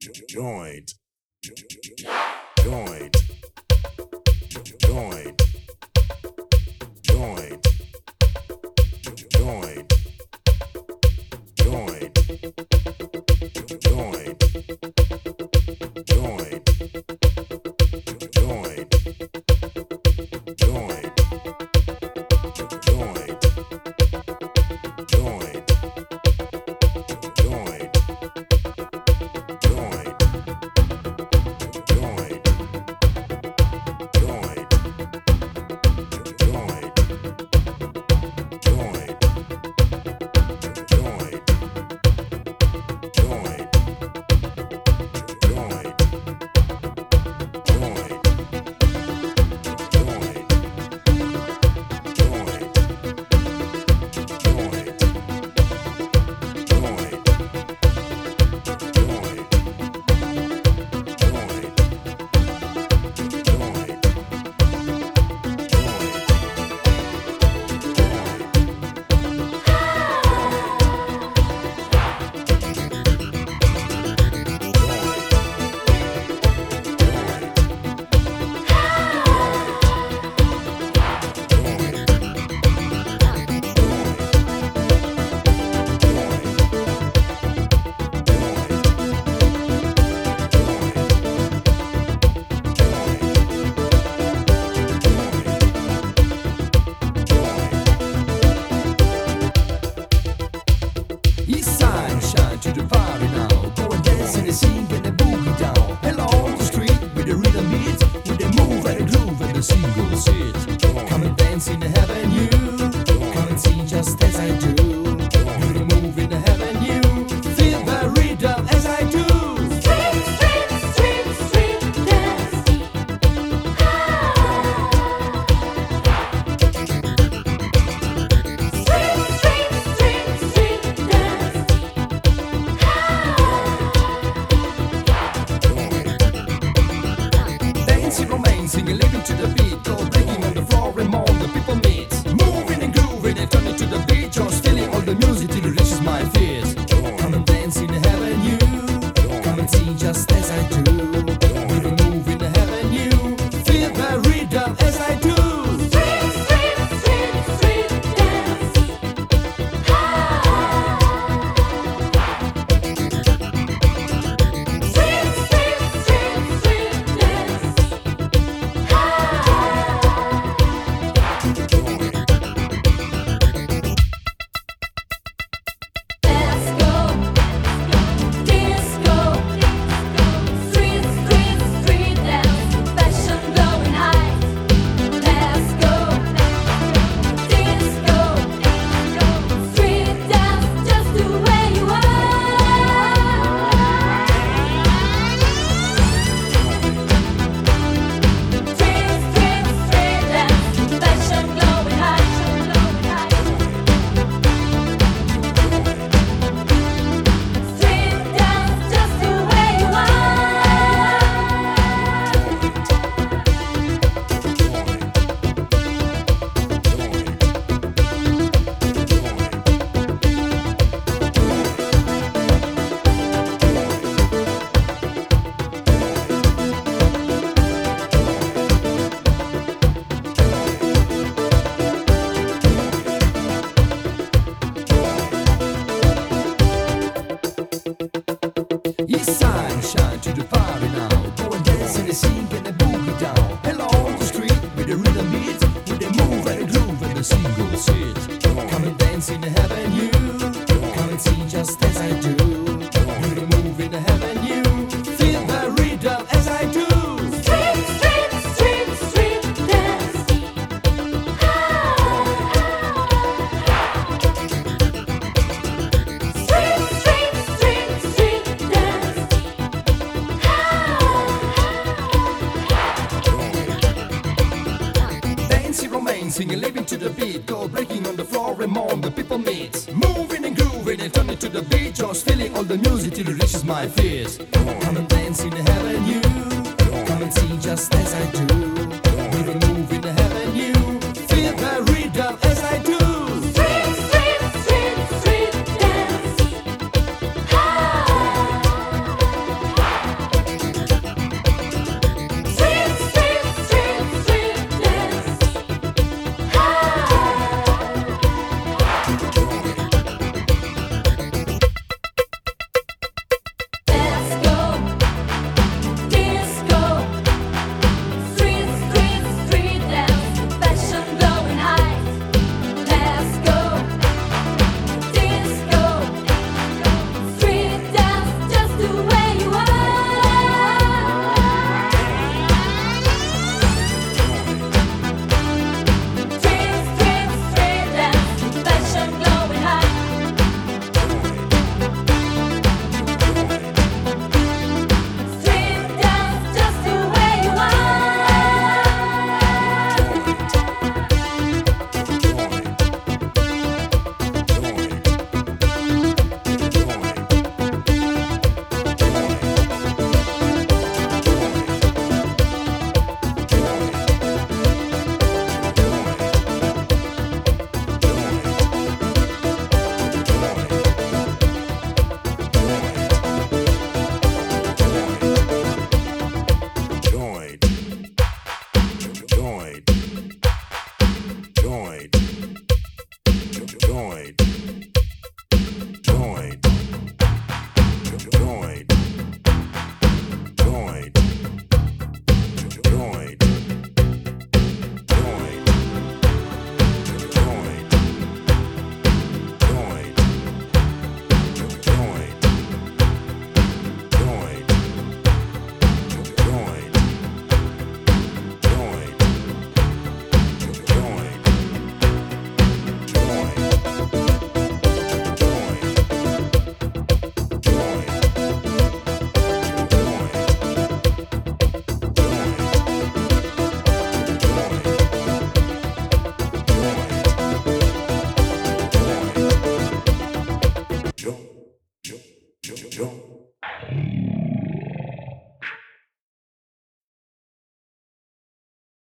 joint, joint, the single sit. Come and dance in the avenue. Come and see just as I do. Do the move in the avenue. Feel the rhythm as I do. Street, street, street, street dance. Street, street, street, street dance. Dancing, romancing, and living to the beat. sunshine to the party now. Go and dance in the sea. Dancing, romancing, and living to the beat. Go breaking on the floor and more the people meet. Moving and grooving and turning to the beat. Just feeling all the music till it reaches my feet. Come and dance in the avenue. Come and see just as I do. We will